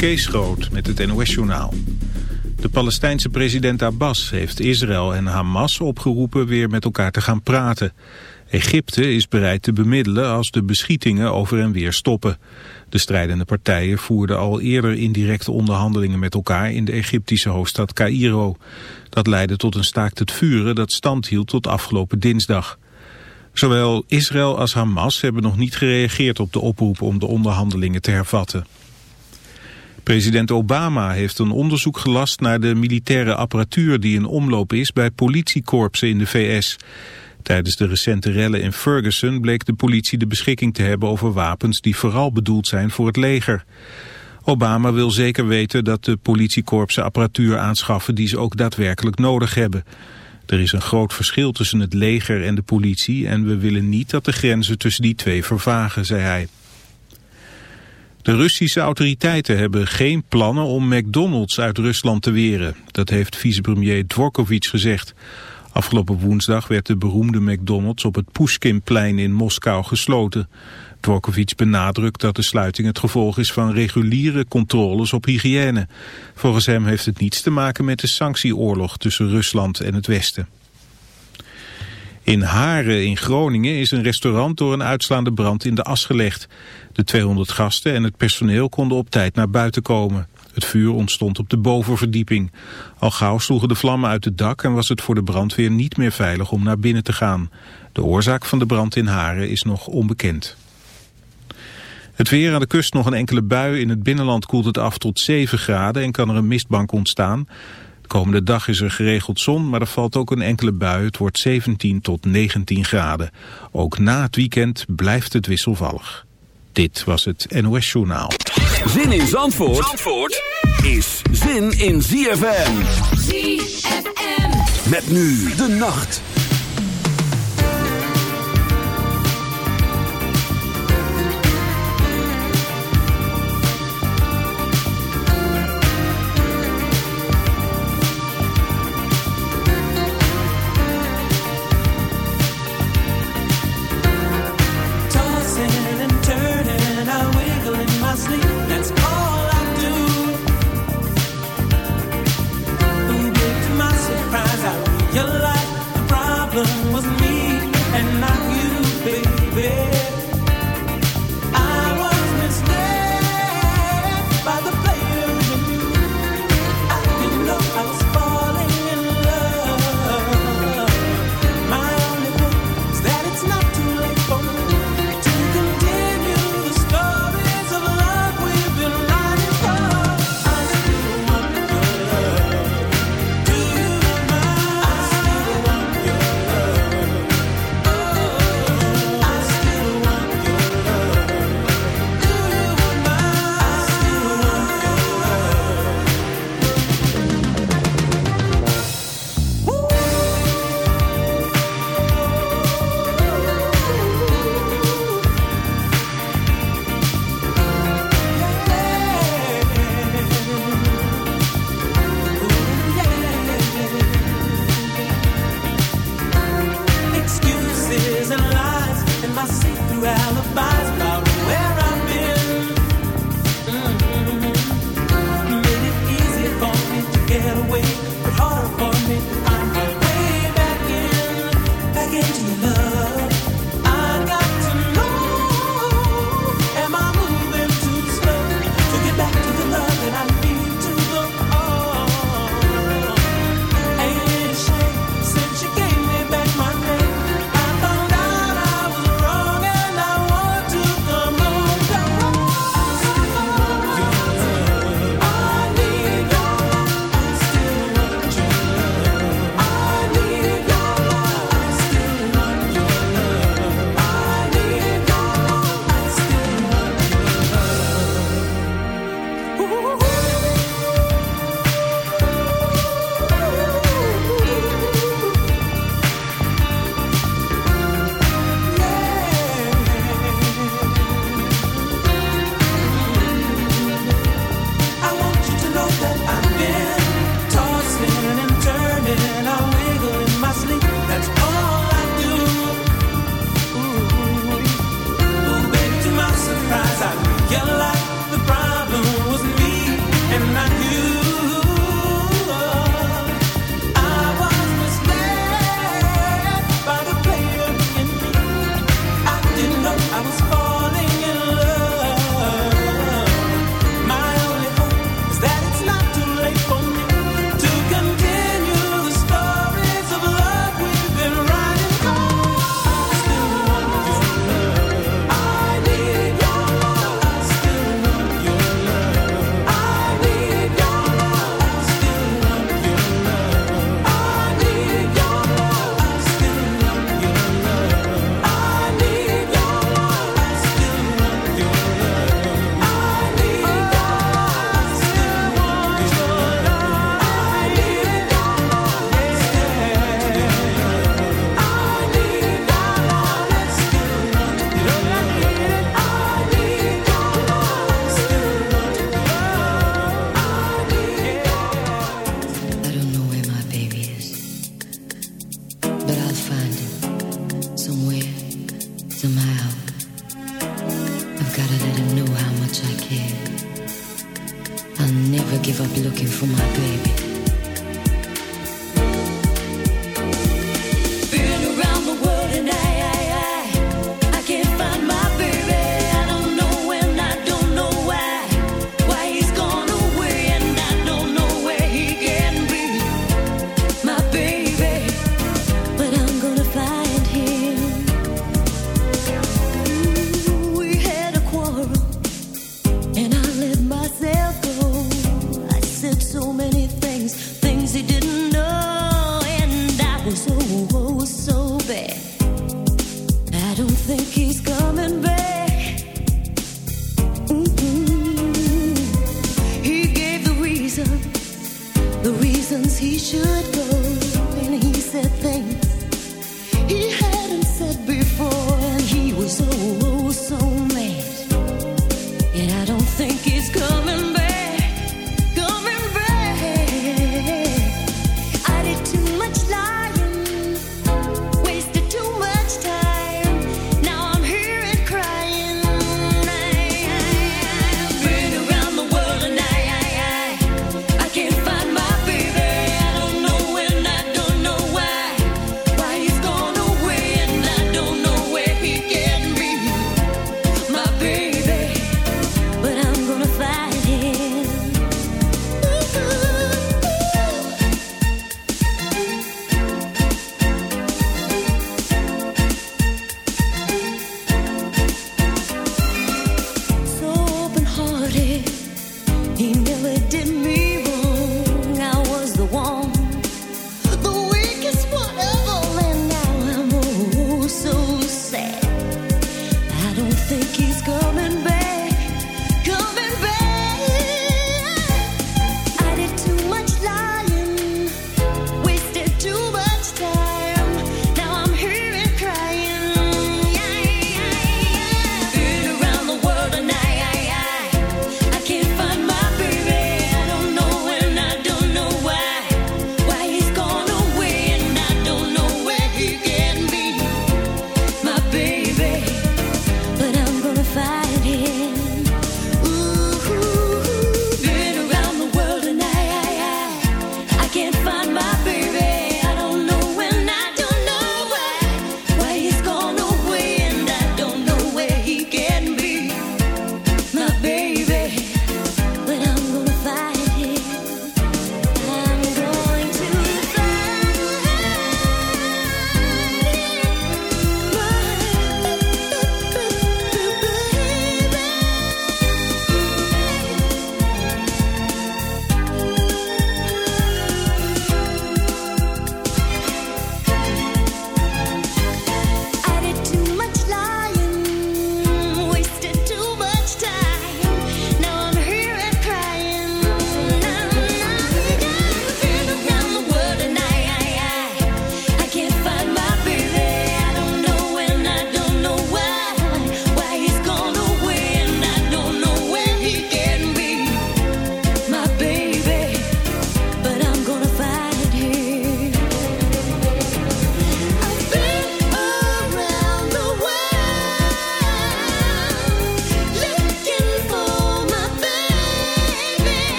Kees Groot met het NOS-journaal. De Palestijnse president Abbas heeft Israël en Hamas opgeroepen weer met elkaar te gaan praten. Egypte is bereid te bemiddelen als de beschietingen over en weer stoppen. De strijdende partijen voerden al eerder indirecte onderhandelingen met elkaar in de Egyptische hoofdstad Cairo. Dat leidde tot een staakt het vuren dat stand hield tot afgelopen dinsdag. Zowel Israël als Hamas hebben nog niet gereageerd op de oproep om de onderhandelingen te hervatten. President Obama heeft een onderzoek gelast naar de militaire apparatuur die in omloop is bij politiekorpsen in de VS. Tijdens de recente rellen in Ferguson bleek de politie de beschikking te hebben over wapens die vooral bedoeld zijn voor het leger. Obama wil zeker weten dat de politiekorpsen apparatuur aanschaffen die ze ook daadwerkelijk nodig hebben. Er is een groot verschil tussen het leger en de politie en we willen niet dat de grenzen tussen die twee vervagen, zei hij. De Russische autoriteiten hebben geen plannen om McDonald's uit Rusland te weren. Dat heeft vicepremier Dvorkovich gezegd. Afgelopen woensdag werd de beroemde McDonald's op het Pushkinplein in Moskou gesloten. Dvorkovich benadrukt dat de sluiting het gevolg is van reguliere controles op hygiëne. Volgens hem heeft het niets te maken met de sanctieoorlog tussen Rusland en het Westen. In Haren in Groningen is een restaurant door een uitslaande brand in de as gelegd. De 200 gasten en het personeel konden op tijd naar buiten komen. Het vuur ontstond op de bovenverdieping. Al gauw sloegen de vlammen uit het dak en was het voor de brandweer niet meer veilig om naar binnen te gaan. De oorzaak van de brand in Haren is nog onbekend. Het weer aan de kust nog een enkele bui. In het binnenland koelt het af tot 7 graden en kan er een mistbank ontstaan. De komende dag is er geregeld zon, maar er valt ook een enkele bui. Het wordt 17 tot 19 graden. Ook na het weekend blijft het wisselvallig. Dit was het NOS Journaal. Zin in Zandvoort, Zandvoort is zin in ZFM. ZFM. Met nu de nacht.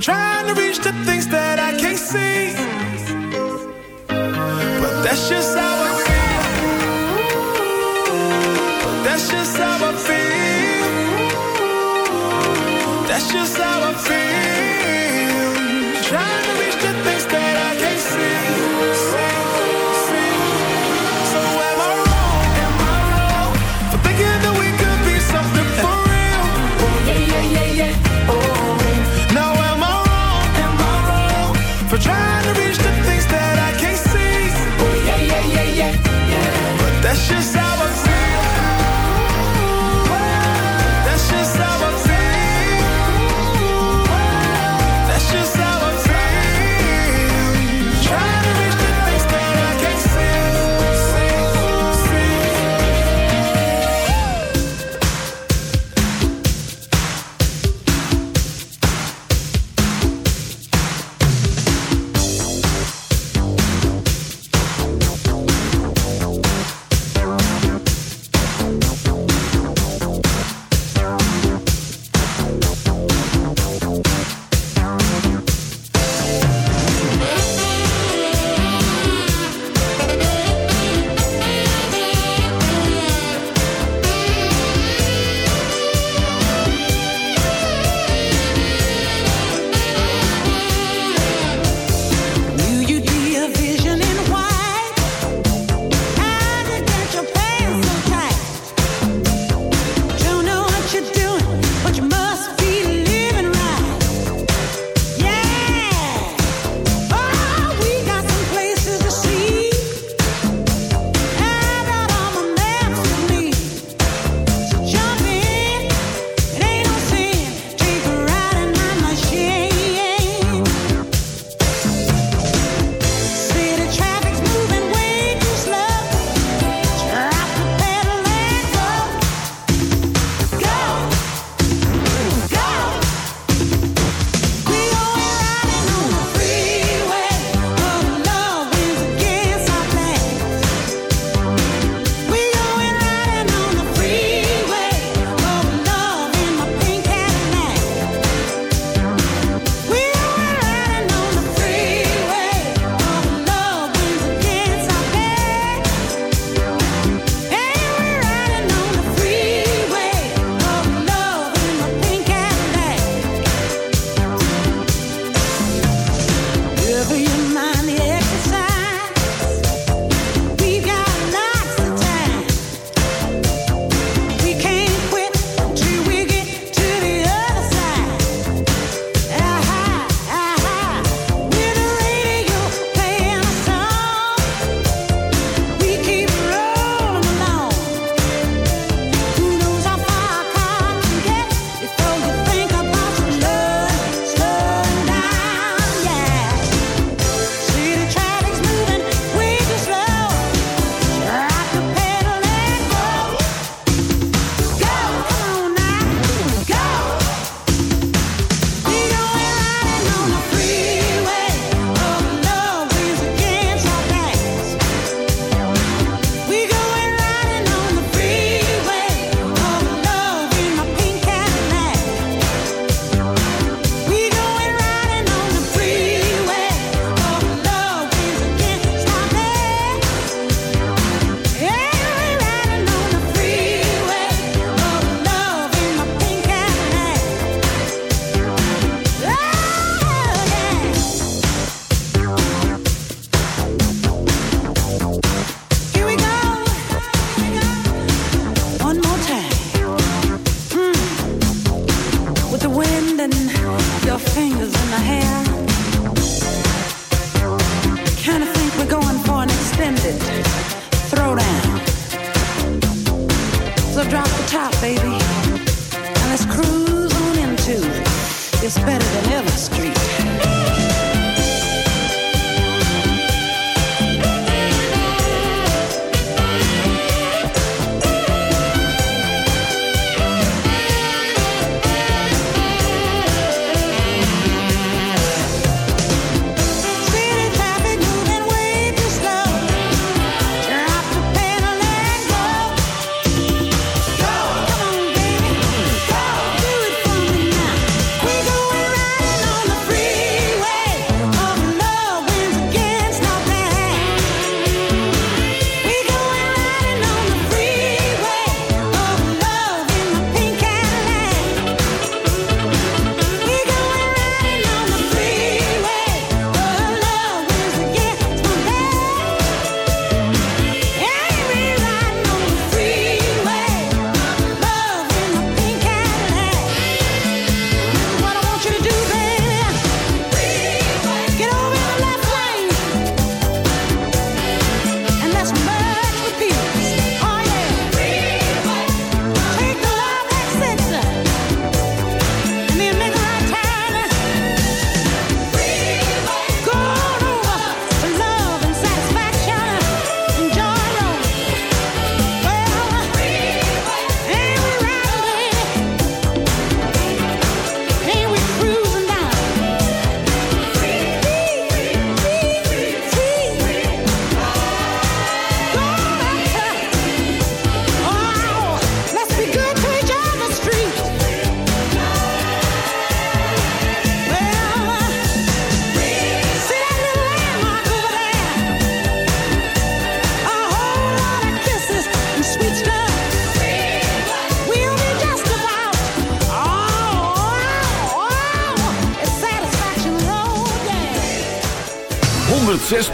Trying to reach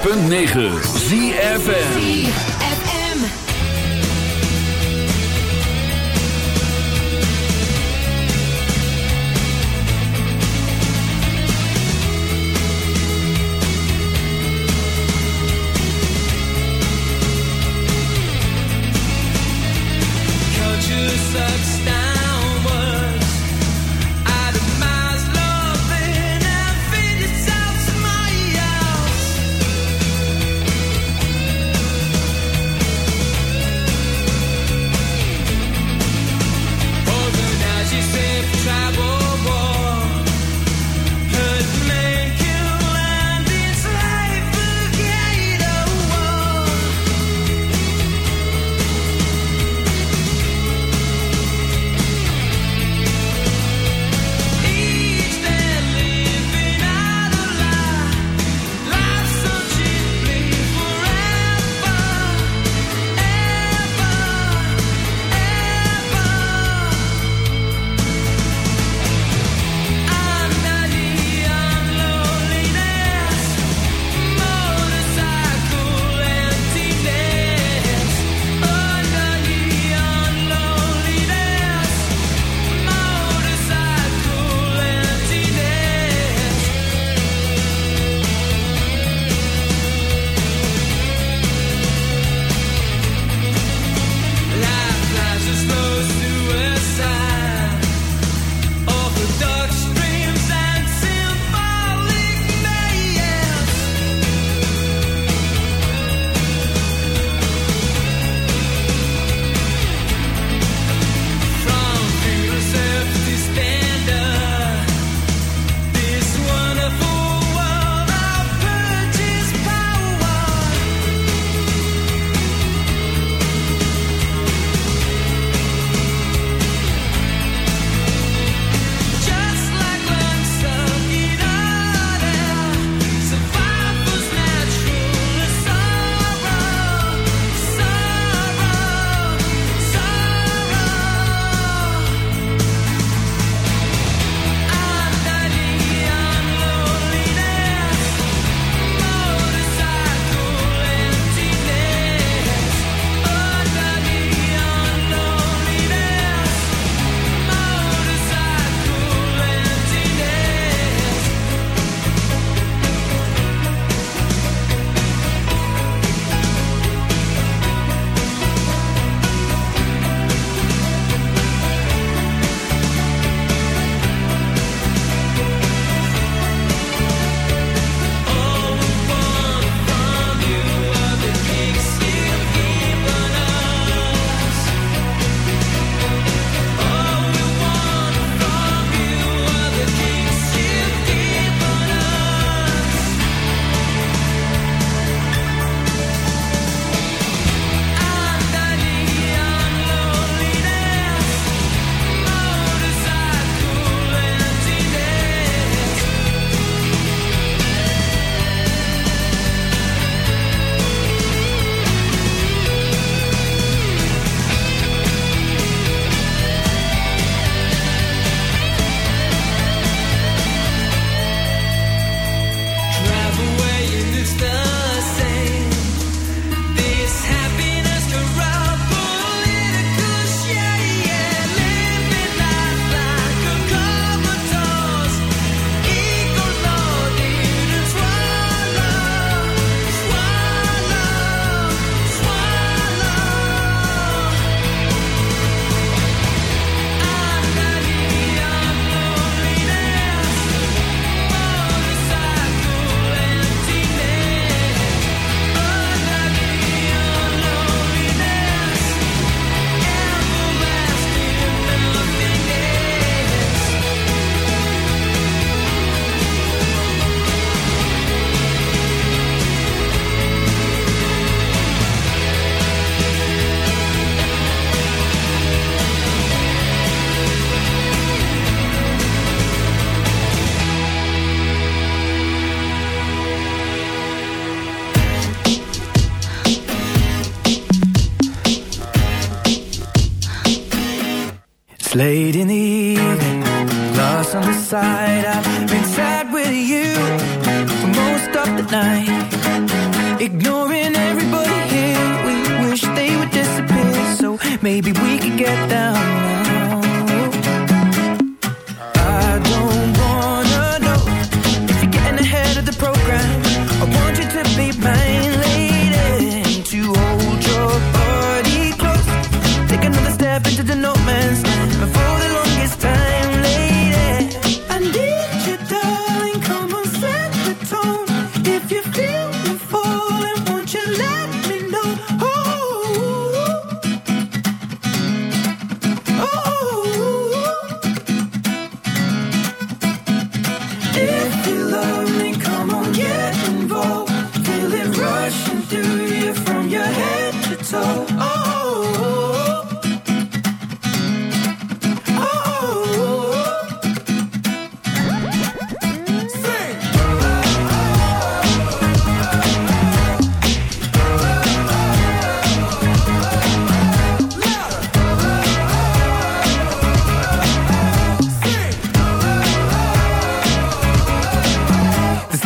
106.9 ZFN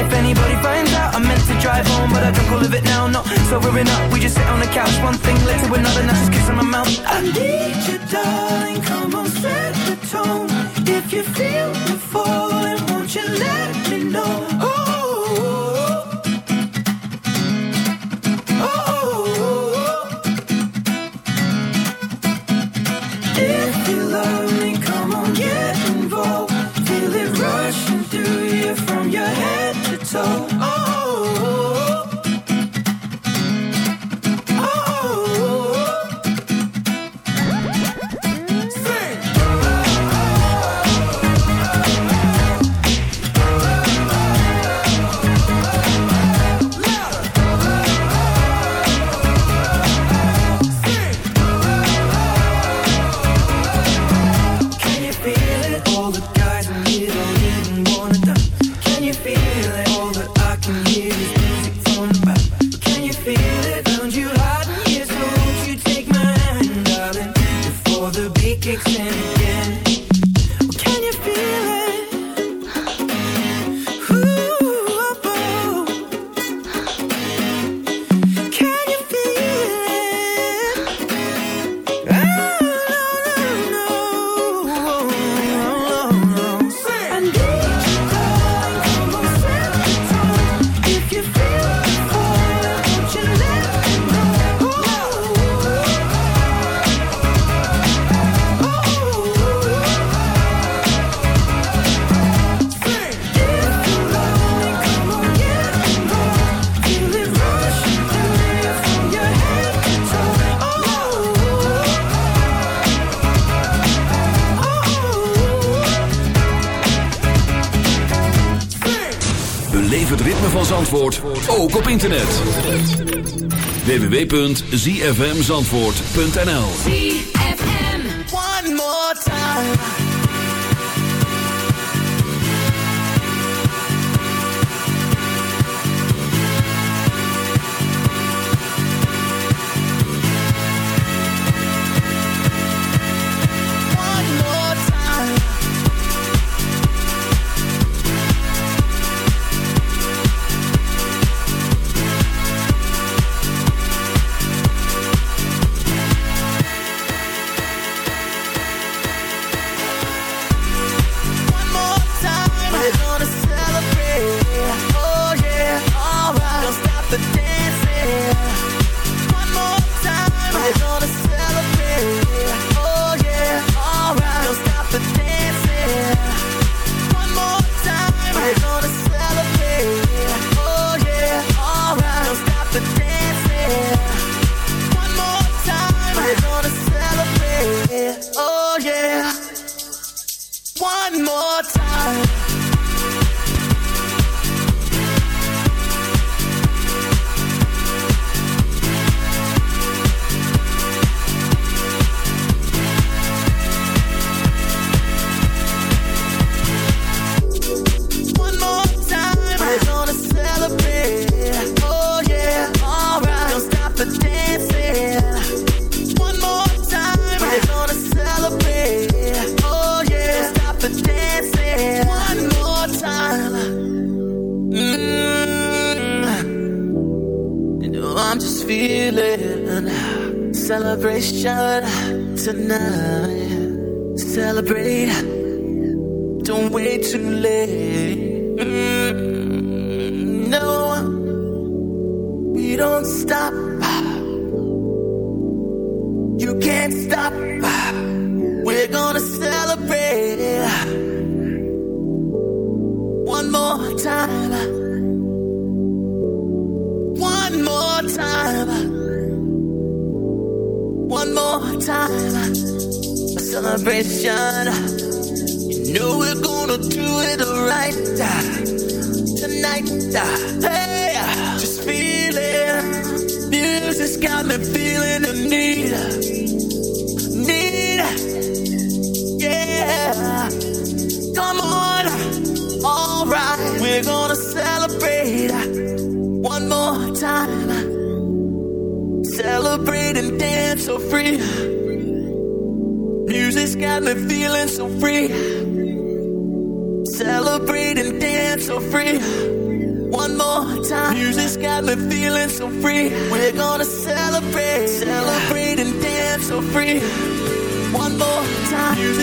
If anybody finds out, I meant to drive home, but I drunk all of it now. Not sobering up, we just sit on the couch. One thing led to another, now she's kissing my mouth. I need you, darling. Come on, set the tone. If you feel me falling, won't you let me know? Internet. www.zfmzandvoort.nl One more time. Celebration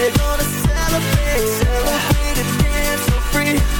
We're gonna celebrate, celebrate. And dance so free.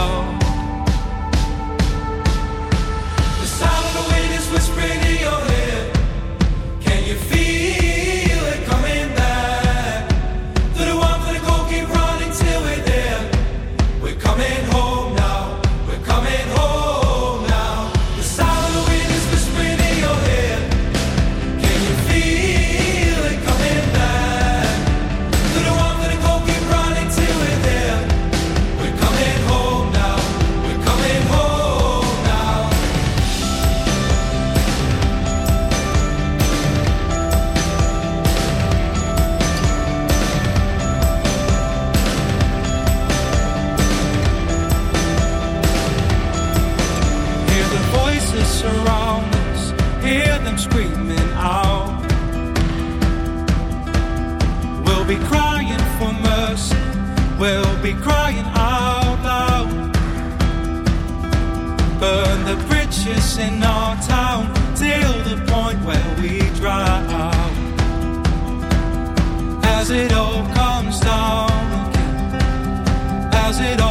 it all.